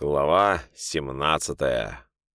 Глава 17.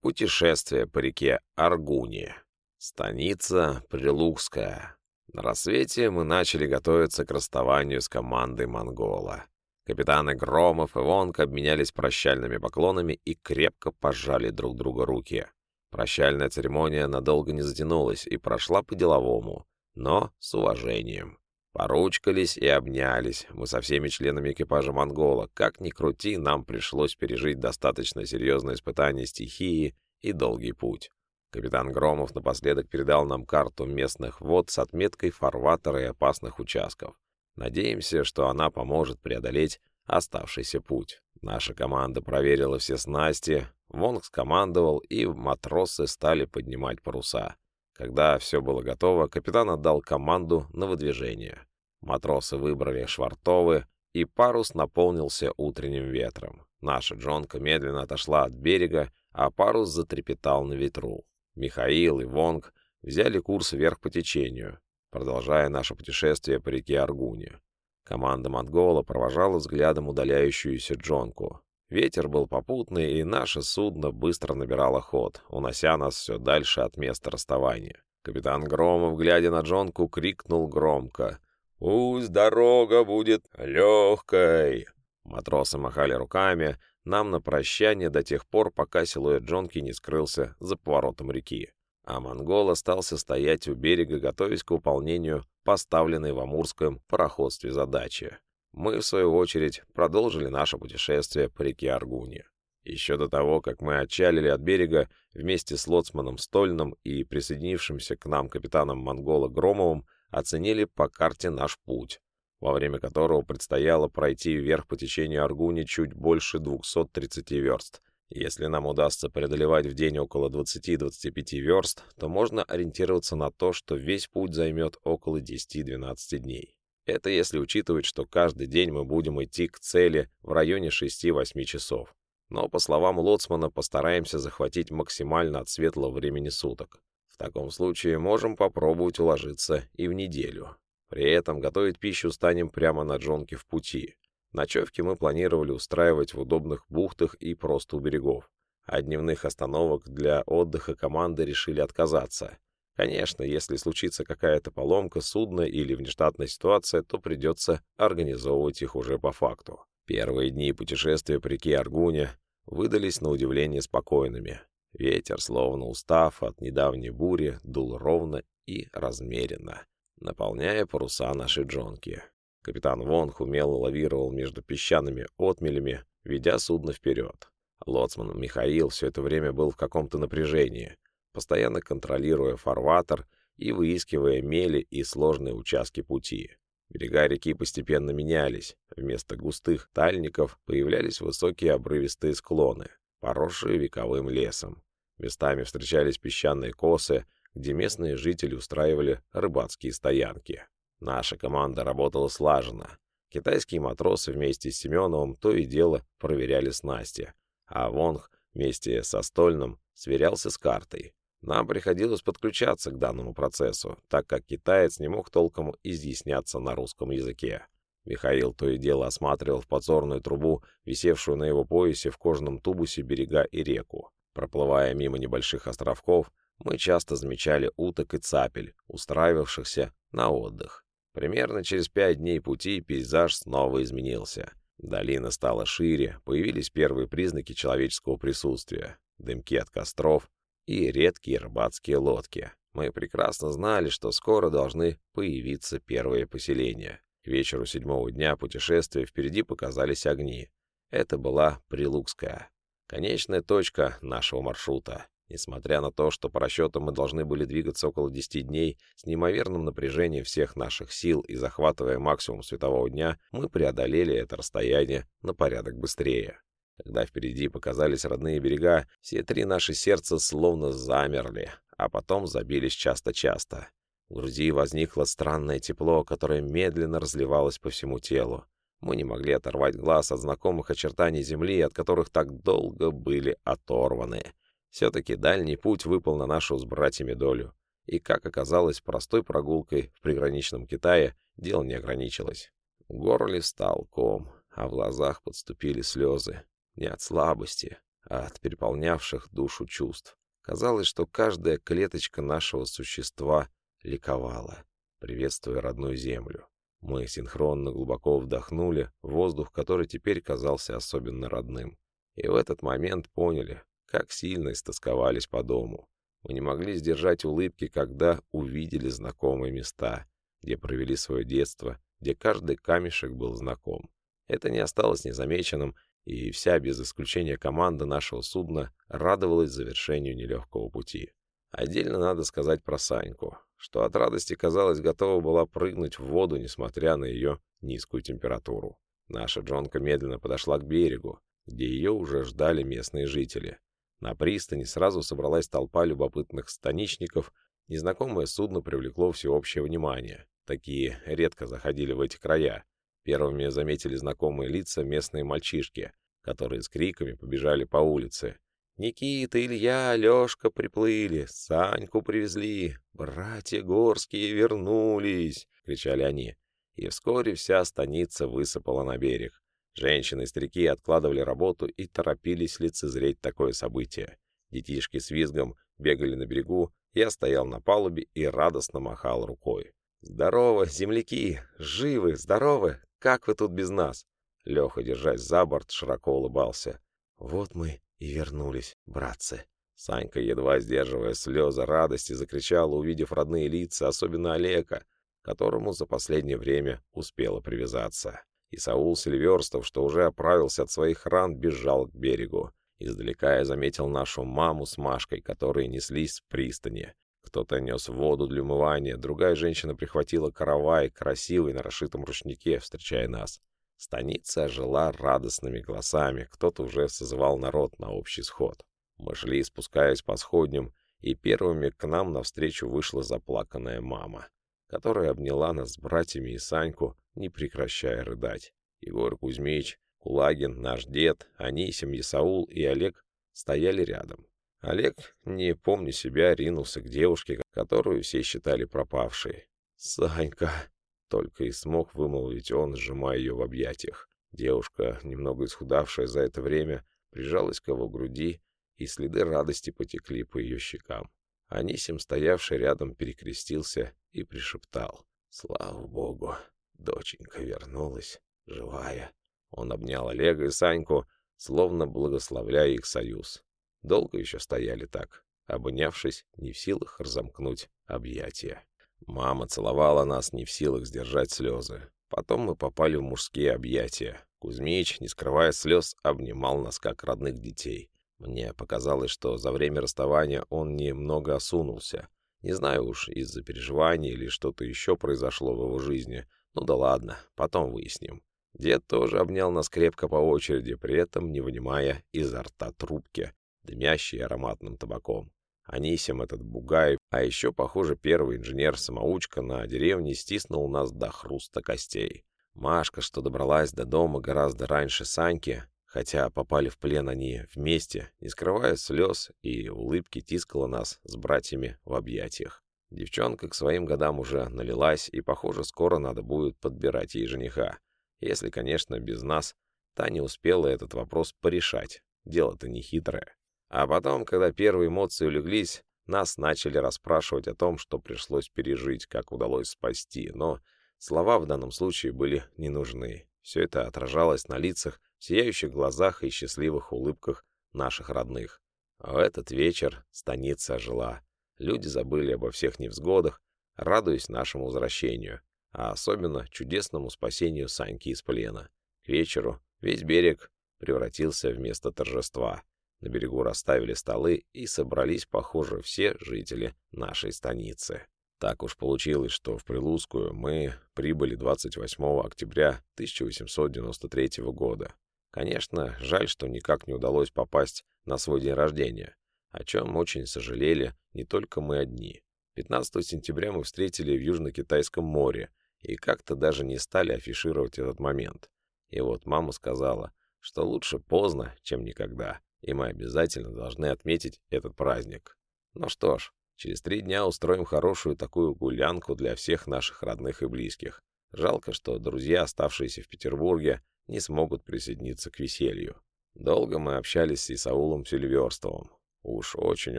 Путешествие по реке Аргуни. Станица Прилукская. На рассвете мы начали готовиться к расставанию с командой Монгола. Капитаны Громов и Вонг обменялись прощальными поклонами и крепко пожали друг друга руки. Прощальная церемония надолго не затянулась и прошла по-деловому, но с уважением. Поручкались и обнялись. Мы со всеми членами экипажа «Монгола». Как ни крути, нам пришлось пережить достаточно серьезное испытание стихии и долгий путь. Капитан Громов напоследок передал нам карту местных вод с отметкой фарватера и опасных участков. Надеемся, что она поможет преодолеть оставшийся путь. Наша команда проверила все снасти, Вонг скомандовал, и матросы стали поднимать паруса. Когда все было готово, капитан отдал команду на выдвижение. Матросы выбрали швартовы, и парус наполнился утренним ветром. Наша джонка медленно отошла от берега, а парус затрепетал на ветру. Михаил и Вонг взяли курс вверх по течению, продолжая наше путешествие по реке Аргуне. Команда Монгола провожала взглядом удаляющуюся джонку. Ветер был попутный, и наше судно быстро набирало ход, унося нас все дальше от места расставания. Капитан Громов, глядя на Джонку, крикнул громко. «Пусть дорога будет легкой!» Матросы махали руками нам на прощание до тех пор, пока силуэт Джонки не скрылся за поворотом реки. А монгол остался стоять у берега, готовясь к выполнению поставленной в Амурском пароходстве задачи мы, в свою очередь, продолжили наше путешествие по реке Аргуни. Еще до того, как мы отчалили от берега вместе с лоцманом Стольным и присоединившимся к нам капитаном Монгола Громовым, оценили по карте наш путь, во время которого предстояло пройти вверх по течению Аргуни чуть больше 230 верст. Если нам удастся преодолевать в день около 20-25 верст, то можно ориентироваться на то, что весь путь займет около 10-12 дней. Это если учитывать, что каждый день мы будем идти к цели в районе 6-8 часов. Но, по словам Лоцмана, постараемся захватить максимально от светлого времени суток. В таком случае можем попробовать уложиться и в неделю. При этом готовить пищу станем прямо на джонке в пути. Ночевки мы планировали устраивать в удобных бухтах и просто у берегов. От дневных остановок для отдыха команды решили отказаться. Конечно, если случится какая-то поломка судна или внештатная ситуация, то придется организовывать их уже по факту. Первые дни путешествия по реке Аргуня выдались на удивление спокойными. Ветер, словно устав от недавней бури, дул ровно и размеренно, наполняя паруса нашей джонки. Капитан Вонг умело лавировал между песчаными отмелями, ведя судно вперед. Лоцман Михаил все это время был в каком-то напряжении постоянно контролируя фарватер и выискивая мели и сложные участки пути. Берега реки постепенно менялись. Вместо густых тальников появлялись высокие обрывистые склоны, поросшие вековым лесом. Местами встречались песчаные косы, где местные жители устраивали рыбацкие стоянки. Наша команда работала слаженно. Китайские матросы вместе с Семеновым то и дело проверяли снасти, а Вонг вместе со Стольным сверялся с картой. Нам приходилось подключаться к данному процессу, так как китаец не мог толком изъясняться на русском языке. Михаил то и дело осматривал в подзорную трубу, висевшую на его поясе в кожаном тубусе берега и реку. Проплывая мимо небольших островков, мы часто замечали уток и цапель, устраивавшихся на отдых. Примерно через пять дней пути пейзаж снова изменился. Долина стала шире, появились первые признаки человеческого присутствия. Дымки от костров, и редкие рыбацкие лодки. Мы прекрасно знали, что скоро должны появиться первые поселения. К вечеру седьмого дня путешествия впереди показались огни. Это была Прилукская. Конечная точка нашего маршрута. Несмотря на то, что по расчетам мы должны были двигаться около 10 дней, с неимоверным напряжением всех наших сил и захватывая максимум светового дня, мы преодолели это расстояние на порядок быстрее. Когда впереди показались родные берега, все три наши сердца словно замерли, а потом забились часто-часто. В груди возникло странное тепло, которое медленно разливалось по всему телу. Мы не могли оторвать глаз от знакомых очертаний земли, от которых так долго были оторваны. Все-таки дальний путь выпал на нашу с братьями долю. И, как оказалось, простой прогулкой в приграничном Китае дело не ограничилось. В горле стал ком, а в глазах подступили слезы. Не от слабости, а от переполнявших душу чувств. Казалось, что каждая клеточка нашего существа ликовала, приветствуя родную землю. Мы синхронно глубоко вдохнули воздух, который теперь казался особенно родным. И в этот момент поняли, как сильно истосковались по дому. Мы не могли сдержать улыбки, когда увидели знакомые места, где провели свое детство, где каждый камешек был знаком. Это не осталось незамеченным, и вся, без исключения команда нашего судна, радовалась завершению нелегкого пути. Отдельно надо сказать про Саньку, что от радости, казалось, готова была прыгнуть в воду, несмотря на ее низкую температуру. Наша Джонка медленно подошла к берегу, где ее уже ждали местные жители. На пристани сразу собралась толпа любопытных станичников, незнакомое судно привлекло всеобщее внимание. Такие редко заходили в эти края. Первыми заметили знакомые лица местные мальчишки, которые с криками побежали по улице. «Никита, Илья, Лёшка приплыли, Саньку привезли, братья Горские вернулись!» — кричали они. И вскоре вся станица высыпала на берег. Женщины и старики откладывали работу и торопились лицезреть такое событие. Детишки с визгом бегали на берегу, я стоял на палубе и радостно махал рукой. «Здорово, земляки! Живы, здоровы! Как вы тут без нас?» Леха, держась за борт, широко улыбался. «Вот мы и вернулись, братцы». Санька, едва сдерживая слезы радости, закричала, увидев родные лица, особенно Олега, которому за последнее время успела привязаться. И Саул Сильверстов, что уже оправился от своих ран, бежал к берегу. Издалека я заметил нашу маму с Машкой, которые неслись с пристани. Кто-то нес воду для умывания, другая женщина прихватила каравай, красивый, на расшитом ручнике, встречая нас. Станица жила радостными голосами, кто-то уже созывал народ на общий сход. Мы шли, спускаясь по сходням, и первыми к нам навстречу вышла заплаканная мама, которая обняла нас с братьями и Саньку, не прекращая рыдать. Егор Кузьмич, Кулагин, наш дед, Анисим, Исаул и Олег стояли рядом. Олег, не помня себя, ринулся к девушке, которую все считали пропавшей. «Санька!» — только и смог вымолвить он, сжимая ее в объятиях. Девушка, немного исхудавшая за это время, прижалась к его груди, и следы радости потекли по ее щекам. Анисим, стоявший рядом, перекрестился и пришептал. «Слава Богу! Доченька вернулась, живая!» Он обнял Олега и Саньку, словно благословляя их союз. Долго еще стояли так, обнявшись, не в силах разомкнуть объятия. Мама целовала нас, не в силах сдержать слезы. Потом мы попали в мужские объятия. Кузьмич, не скрывая слез, обнимал нас как родных детей. Мне показалось, что за время расставания он немного осунулся. Не знаю уж, из-за переживаний или что-то еще произошло в его жизни. Ну да ладно, потом выясним. Дед тоже обнял нас крепко по очереди, при этом не вынимая изо рта трубки, дымящий ароматным табаком. Анисим этот бугай, а еще, похоже, первый инженер-самоучка на деревне стиснул нас до хруста костей. Машка, что добралась до дома гораздо раньше Саньки, хотя попали в плен они вместе, не скрывая слез и улыбки, тискала нас с братьями в объятиях. Девчонка к своим годам уже налилась, и, похоже, скоро надо будет подбирать ей жениха. Если, конечно, без нас, та не успела этот вопрос порешать. Дело-то не хитрое. А потом, когда первые эмоции улеглись, нас начали расспрашивать о том, что пришлось пережить, как удалось спасти, но слова в данном случае были не нужны. Все это отражалось на лицах, сияющих глазах и счастливых улыбках наших родных. А в этот вечер станица жила. Люди забыли обо всех невзгодах, радуясь нашему возвращению, а особенно чудесному спасению Саньки из плена. К вечеру весь берег превратился в место торжества. На берегу расставили столы и собрались, похоже, все жители нашей станицы. Так уж получилось, что в Прилузскую мы прибыли 28 октября 1893 года. Конечно, жаль, что никак не удалось попасть на свой день рождения, о чем очень сожалели не только мы одни. 15 сентября мы встретили в Южно-Китайском море и как-то даже не стали афишировать этот момент. И вот мама сказала, что лучше поздно, чем никогда и мы обязательно должны отметить этот праздник. Ну что ж, через три дня устроим хорошую такую гулянку для всех наших родных и близких. Жалко, что друзья, оставшиеся в Петербурге, не смогут присоединиться к веселью. Долго мы общались с Исаулом Сильверстовым. Уж очень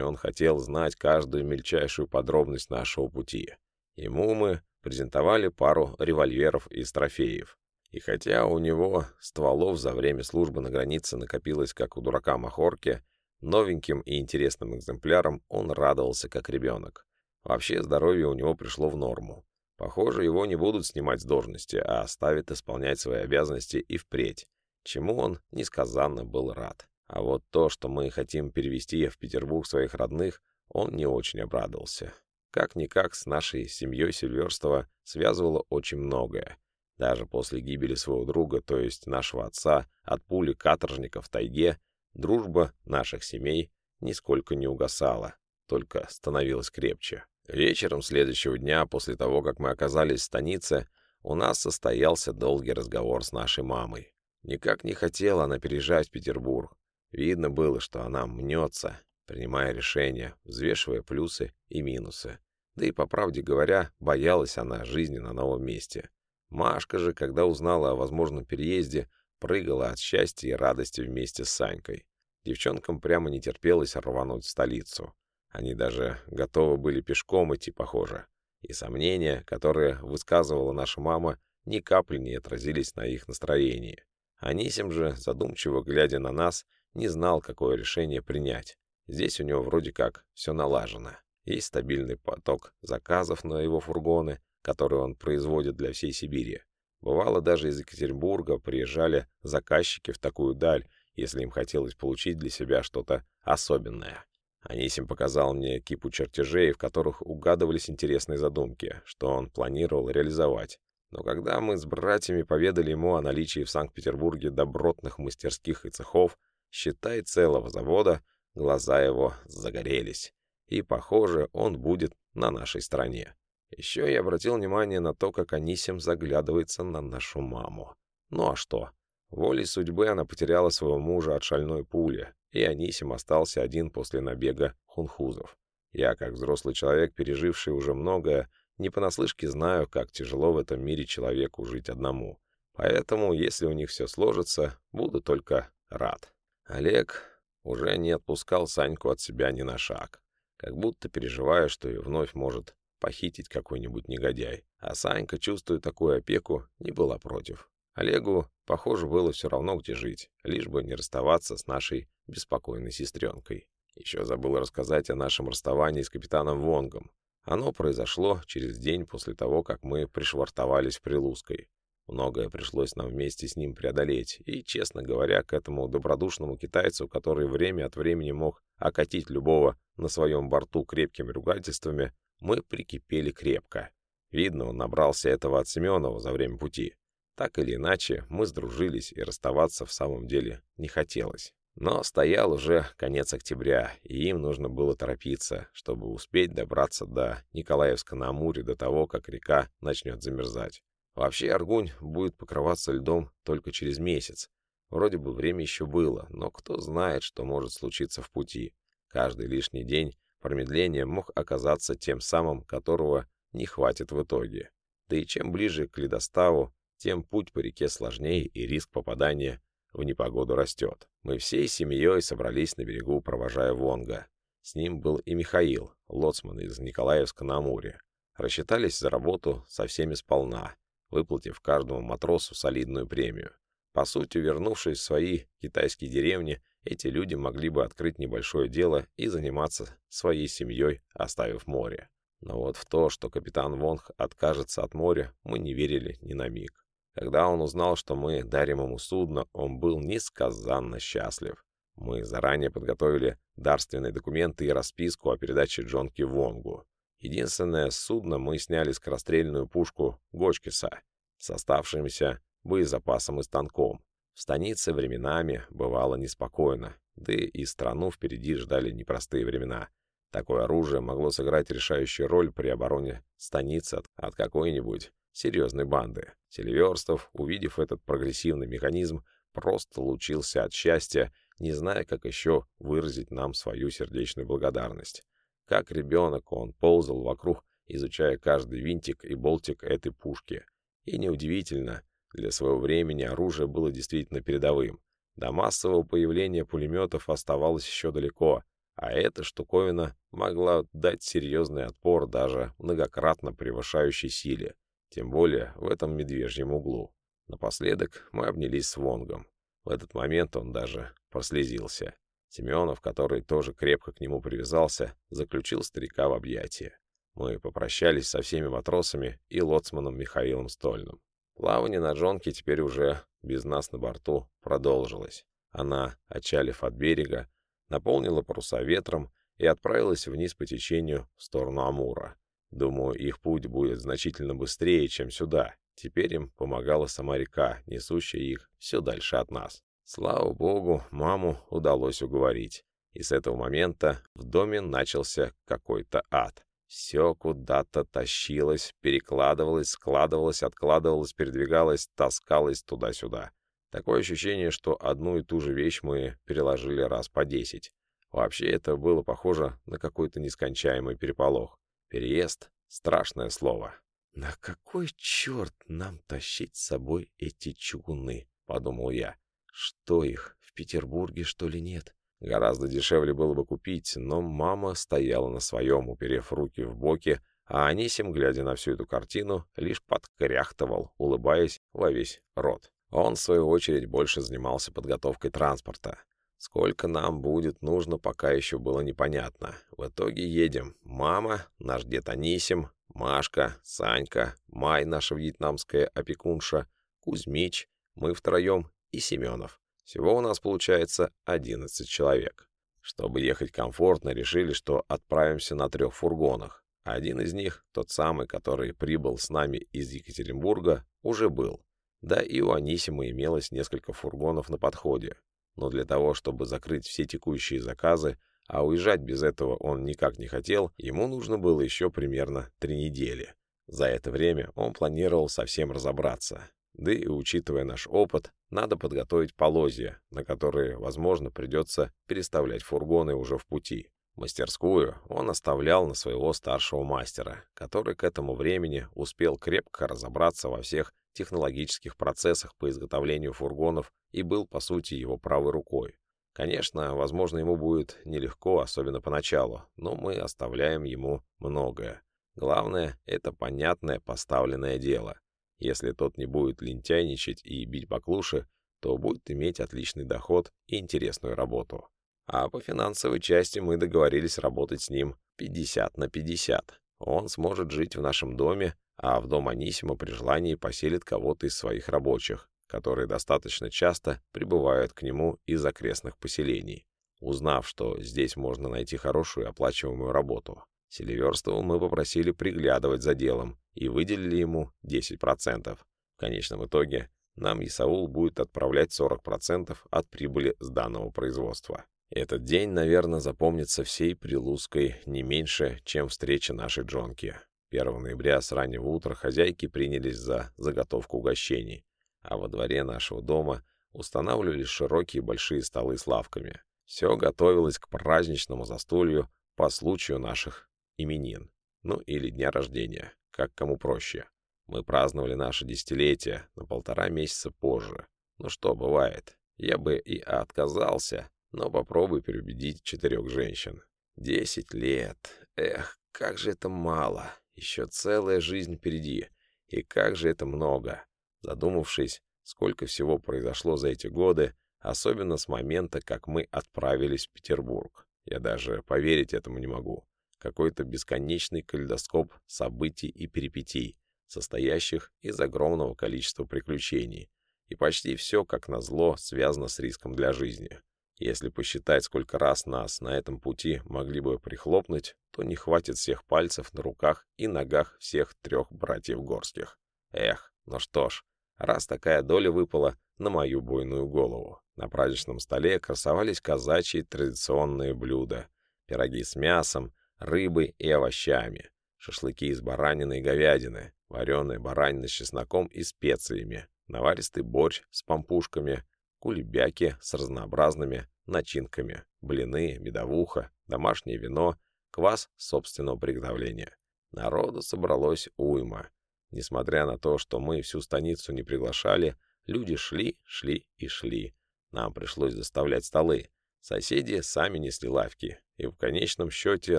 он хотел знать каждую мельчайшую подробность нашего пути. Ему мы презентовали пару револьверов из трофеев. И хотя у него стволов за время службы на границе накопилось, как у дурака Махорки, новеньким и интересным экземпляром он радовался, как ребенок. Вообще здоровье у него пришло в норму. Похоже, его не будут снимать с должности, а оставят исполнять свои обязанности и впредь, чему он несказанно был рад. А вот то, что мы хотим перевести в Петербург своих родных, он не очень обрадовался. Как-никак с нашей семьей Сильверстова связывало очень многое. Даже после гибели своего друга, то есть нашего отца, от пули каторжника в тайге, дружба наших семей нисколько не угасала, только становилась крепче. Вечером следующего дня, после того, как мы оказались в станице, у нас состоялся долгий разговор с нашей мамой. Никак не хотела она переезжать в Петербург. Видно было, что она мнется, принимая решения, взвешивая плюсы и минусы. Да и, по правде говоря, боялась она жизни на новом месте. Машка же, когда узнала о возможном переезде, прыгала от счастья и радости вместе с Санькой. Девчонкам прямо не терпелось рвануть в столицу. Они даже готовы были пешком идти, похоже. И сомнения, которые высказывала наша мама, ни капли не отразились на их настроении. Анисим же, задумчиво глядя на нас, не знал, какое решение принять. Здесь у него вроде как все налажено. Есть стабильный поток заказов на его фургоны, которые он производит для всей Сибири. Бывало, даже из Екатеринбурга приезжали заказчики в такую даль, если им хотелось получить для себя что-то особенное. Анисим показал мне кипу чертежей, в которых угадывались интересные задумки, что он планировал реализовать. Но когда мы с братьями поведали ему о наличии в Санкт-Петербурге добротных мастерских и цехов, считай целого завода, глаза его загорелись. И, похоже, он будет на нашей стороне. Еще я обратил внимание на то, как Анисим заглядывается на нашу маму. Ну а что? Волей судьбы она потеряла своего мужа от шальной пули, и Анисим остался один после набега хунхузов. Я, как взрослый человек, переживший уже многое, не понаслышке знаю, как тяжело в этом мире человеку жить одному. Поэтому, если у них все сложится, буду только рад. Олег уже не отпускал Саньку от себя ни на шаг, как будто переживая, что ее вновь может похитить какой-нибудь негодяй. А Санька, чувствуя такую опеку, не была против. Олегу, похоже, было все равно, где жить, лишь бы не расставаться с нашей беспокойной сестренкой. Еще забыл рассказать о нашем расставании с капитаном Вонгом. Оно произошло через день после того, как мы пришвартовались в Прилузской. Многое пришлось нам вместе с ним преодолеть, и, честно говоря, к этому добродушному китайцу, который время от времени мог окатить любого на своем борту крепкими ругательствами, мы прикипели крепко. Видно, он набрался этого от Семенова за время пути. Так или иначе, мы сдружились, и расставаться в самом деле не хотелось. Но стоял уже конец октября, и им нужно было торопиться, чтобы успеть добраться до Николаевска-на-Амуре до того, как река начнет замерзать. Вообще Аргунь будет покрываться льдом только через месяц. Вроде бы время еще было, но кто знает, что может случиться в пути. Каждый лишний день промедления мог оказаться тем самым, которого не хватит в итоге. Да и чем ближе к ледоставу, тем путь по реке сложнее и риск попадания в непогоду растет. Мы всей семьей собрались на берегу, провожая Вонга. С ним был и Михаил, лоцман из Николаевска на Амуре. Рассчитались за работу со всеми сполна выплатив каждому матросу солидную премию. По сути, вернувшись в свои китайские деревни, эти люди могли бы открыть небольшое дело и заниматься своей семьей, оставив море. Но вот в то, что капитан Вонг откажется от моря, мы не верили ни на миг. Когда он узнал, что мы дарим ему судно, он был несказанно счастлив. Мы заранее подготовили дарственные документы и расписку о передаче Джонки Вонгу. Единственное судно мы сняли скорострельную пушку Гочкиса с оставшимся боезапасом и станком. В станице временами бывало неспокойно, да и страну впереди ждали непростые времена. Такое оружие могло сыграть решающую роль при обороне станицы от, от какой-нибудь серьезной банды. Сильверстов, увидев этот прогрессивный механизм, просто лучился от счастья, не зная, как еще выразить нам свою сердечную благодарность. Как ребенок он ползал вокруг, изучая каждый винтик и болтик этой пушки. И неудивительно, для своего времени оружие было действительно передовым. До массового появления пулеметов оставалось еще далеко, а эта штуковина могла дать серьезный отпор даже многократно превышающей силе, тем более в этом медвежьем углу. Напоследок мы обнялись с Вонгом. В этот момент он даже прослезился. Семенов, который тоже крепко к нему привязался, заключил старика в объятия. Мы попрощались со всеми матросами и лоцманом Михаилом Стольным. Плавание на Джонке теперь уже без нас на борту продолжилось. Она, отчалив от берега, наполнила паруса ветром и отправилась вниз по течению в сторону Амура. Думаю, их путь будет значительно быстрее, чем сюда. Теперь им помогала сама река, несущая их все дальше от нас. Слава богу, маму удалось уговорить. И с этого момента в доме начался какой-то ад. Все куда-то тащилось, перекладывалось, складывалось, откладывалось, передвигалось, таскалось туда-сюда. Такое ощущение, что одну и ту же вещь мы переложили раз по десять. Вообще это было похоже на какой-то нескончаемый переполох. Переезд — страшное слово. «На какой черт нам тащить с собой эти чугуны?» — подумал я. «Что их, в Петербурге, что ли, нет?» Гораздо дешевле было бы купить, но мама стояла на своем, уперев руки в боки, а Анисим, глядя на всю эту картину, лишь подкряхтывал, улыбаясь во весь рот. Он, в свою очередь, больше занимался подготовкой транспорта. Сколько нам будет нужно, пока еще было непонятно. В итоге едем. Мама, наш дед Анисим, Машка, Санька, Май, наша вьетнамская опекунша, Кузьмич, мы втроем и Семенов. Всего у нас получается 11 человек. Чтобы ехать комфортно, решили, что отправимся на трех фургонах. Один из них, тот самый, который прибыл с нами из Екатеринбурга, уже был. Да и у Анисима имелось несколько фургонов на подходе. Но для того, чтобы закрыть все текущие заказы, а уезжать без этого он никак не хотел, ему нужно было еще примерно три недели. За это время он планировал совсем разобраться. Да и учитывая наш опыт, надо подготовить полозья, на которые, возможно, придется переставлять фургоны уже в пути. Мастерскую он оставлял на своего старшего мастера, который к этому времени успел крепко разобраться во всех технологических процессах по изготовлению фургонов и был, по сути, его правой рукой. Конечно, возможно, ему будет нелегко, особенно поначалу, но мы оставляем ему многое. Главное — это понятное поставленное дело. Если тот не будет лентяйничать и бить баклуши, то будет иметь отличный доход и интересную работу. А по финансовой части мы договорились работать с ним 50 на 50. Он сможет жить в нашем доме, а в дом Анисима при желании поселит кого-то из своих рабочих, которые достаточно часто прибывают к нему из окрестных поселений, узнав, что здесь можно найти хорошую оплачиваемую работу. Селиверстову мы попросили приглядывать за делом и выделили ему 10%. В конечном итоге нам Исаул будет отправлять 40% от прибыли с данного производства. Этот день, наверное, запомнится всей Прилузской не меньше, чем встреча нашей Джонки. 1 ноября с раннего утра хозяйки принялись за заготовку угощений, а во дворе нашего дома устанавливались широкие большие столы с лавками. Все готовилось к праздничному застолью по случаю наших именин, ну или дня рождения, как кому проще. Мы праздновали наше десятилетие на полтора месяца позже. Ну что, бывает, я бы и отказался, но попробуй переубедить четырех женщин. Десять лет. Эх, как же это мало. Еще целая жизнь впереди. И как же это много. Задумавшись, сколько всего произошло за эти годы, особенно с момента, как мы отправились в Петербург. Я даже поверить этому не могу какой-то бесконечный калейдоскоп событий и перипетий, состоящих из огромного количества приключений. И почти все, как назло, связано с риском для жизни. Если посчитать, сколько раз нас на этом пути могли бы прихлопнуть, то не хватит всех пальцев на руках и ногах всех трех братьев Горских. Эх, ну что ж, раз такая доля выпала на мою буйную голову. На праздничном столе красовались казачьи традиционные блюда. Пироги с мясом, рыбой и овощами, шашлыки из баранины и говядины, вареная баранина с чесноком и специями, наваристый борщ с пампушками, кулебяки с разнообразными начинками, блины, медовуха, домашнее вино, квас собственного приготовления. Народу собралось уйма. Несмотря на то, что мы всю станицу не приглашали, люди шли, шли и шли. Нам пришлось доставлять столы. Соседи сами несли лавки, и в конечном счете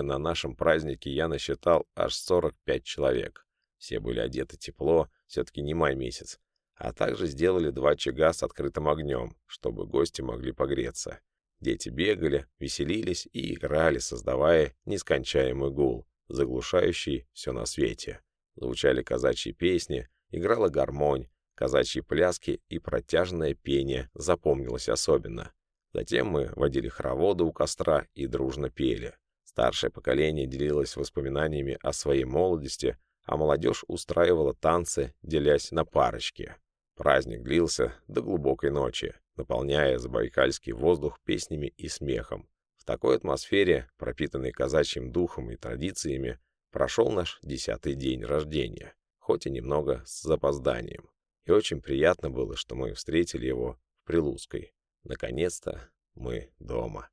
на нашем празднике я насчитал аж 45 человек. Все были одеты тепло, все-таки не май месяц, а также сделали два очага с открытым огнем, чтобы гости могли погреться. Дети бегали, веселились и играли, создавая нескончаемый гул, заглушающий все на свете. Звучали казачьи песни, играла гармонь, казачьи пляски и протяжное пение запомнилось особенно. Затем мы водили хороводы у костра и дружно пели. Старшее поколение делилось воспоминаниями о своей молодости, а молодежь устраивала танцы, делясь на парочки. Праздник длился до глубокой ночи, наполняя забайкальский воздух песнями и смехом. В такой атмосфере, пропитанной казачьим духом и традициями, прошел наш десятый день рождения, хоть и немного с запозданием. И очень приятно было, что мы встретили его в Прилузской. Наконец-то мы дома.